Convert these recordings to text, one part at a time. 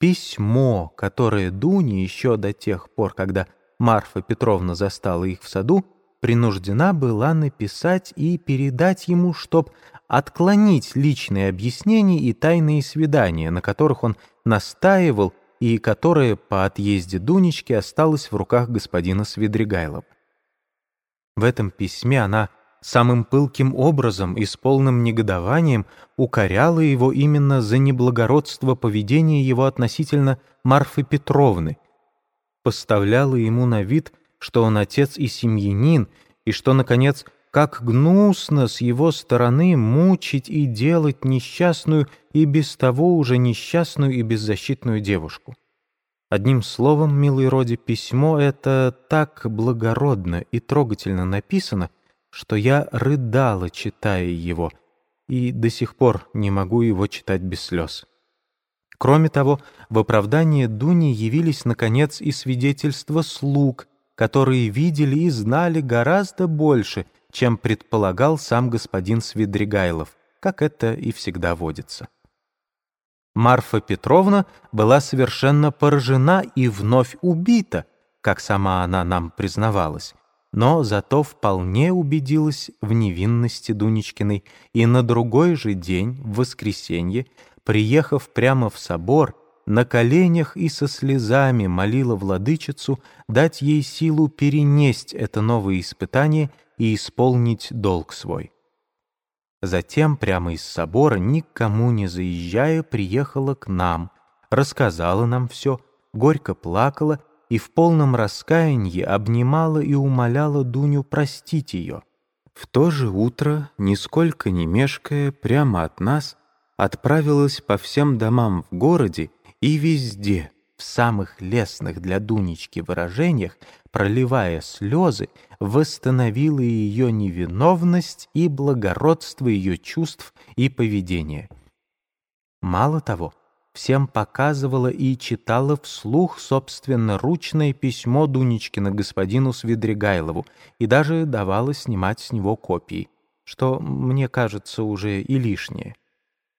Письмо, которое Дуня еще до тех пор, когда Марфа Петровна застала их в саду, принуждена была написать и передать ему, чтоб отклонить личные объяснения и тайные свидания, на которых он настаивал и которое по отъезде Дунечки осталось в руках господина Свидригайлова. В этом письме она самым пылким образом и с полным негодованием укоряла его именно за неблагородство поведения его относительно Марфы Петровны, поставляла ему на вид, что он отец и семьянин, и что, наконец, как гнусно с его стороны мучить и делать несчастную и без того уже несчастную и беззащитную девушку. Одним словом, милый Роди, письмо это так благородно и трогательно написано, что я рыдала, читая его, и до сих пор не могу его читать без слез. Кроме того, в оправдание Дуни явились, наконец, и свидетельства слуг, которые видели и знали гораздо больше, чем предполагал сам господин Свидригайлов, как это и всегда водится. Марфа Петровна была совершенно поражена и вновь убита, как сама она нам признавалась, но зато вполне убедилась в невинности Дунечкиной и на другой же день, в воскресенье, приехав прямо в собор, на коленях и со слезами молила владычицу дать ей силу перенесть это новое испытание и исполнить долг свой. Затем прямо из собора, никому не заезжая, приехала к нам, рассказала нам все, горько плакала и в полном раскаянии обнимала и умоляла Дуню простить ее. В то же утро, нисколько не мешкая, прямо от нас, отправилась по всем домам в городе и везде, в самых лестных для Дунечки выражениях, проливая слезы, восстановила ее невиновность и благородство ее чувств и поведения. Мало того, всем показывала и читала вслух собственноручное письмо Дунечкина господину Свидригайлову и даже давала снимать с него копии, что, мне кажется, уже и лишнее.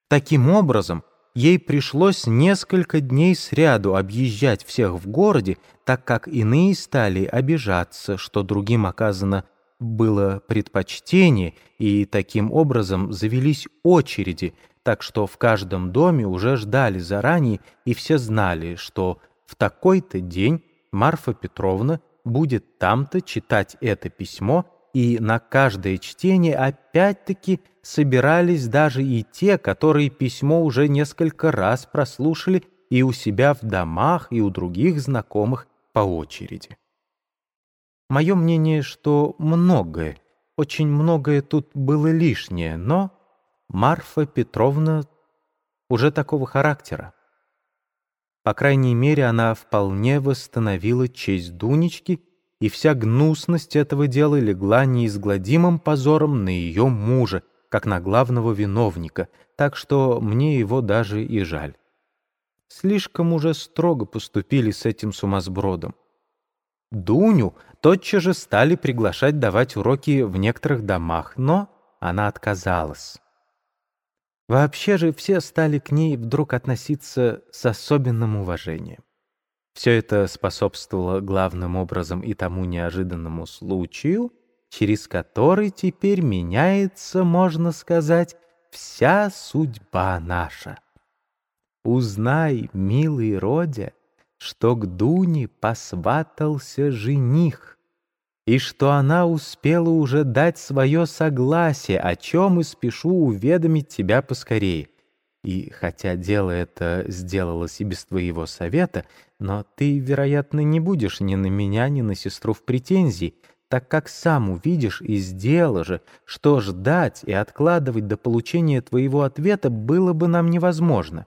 Таким образом, ей пришлось несколько дней сряду объезжать всех в городе, так как иные стали обижаться, что другим оказано было предпочтение, и таким образом завелись очереди, так что в каждом доме уже ждали заранее, и все знали, что в такой-то день Марфа Петровна будет там-то читать это письмо, и на каждое чтение опять-таки собирались даже и те, которые письмо уже несколько раз прослушали и у себя в домах, и у других знакомых по очереди. Мое мнение, что многое, очень многое тут было лишнее, но Марфа Петровна уже такого характера. По крайней мере, она вполне восстановила честь Дунечки, и вся гнусность этого дела легла неизгладимым позором на ее мужа, как на главного виновника, так что мне его даже и жаль. Слишком уже строго поступили с этим сумасбродом. Дуню тотчас же стали приглашать давать уроки в некоторых домах, но она отказалась. Вообще же все стали к ней вдруг относиться с особенным уважением. Все это способствовало главным образом и тому неожиданному случаю, через который теперь меняется, можно сказать, вся судьба наша. Узнай, милый Родя, что к Дуне посватался жених, и что она успела уже дать свое согласие, о чем и спешу уведомить тебя поскорее. И хотя дело это сделалось и без твоего совета, но ты, вероятно, не будешь ни на меня, ни на сестру в претензии, так как сам увидишь и сделал же, что ждать и откладывать до получения твоего ответа было бы нам невозможно.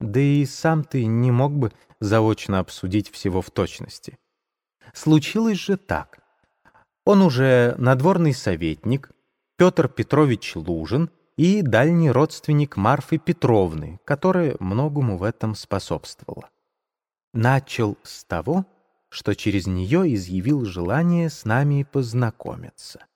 Да и сам ты не мог бы заочно обсудить всего в точности. Случилось же так. Он уже надворный советник, Петр Петрович Лужин и дальний родственник Марфы Петровны, которая многому в этом способствовала. Начал с того, что через нее изъявил желание с нами познакомиться.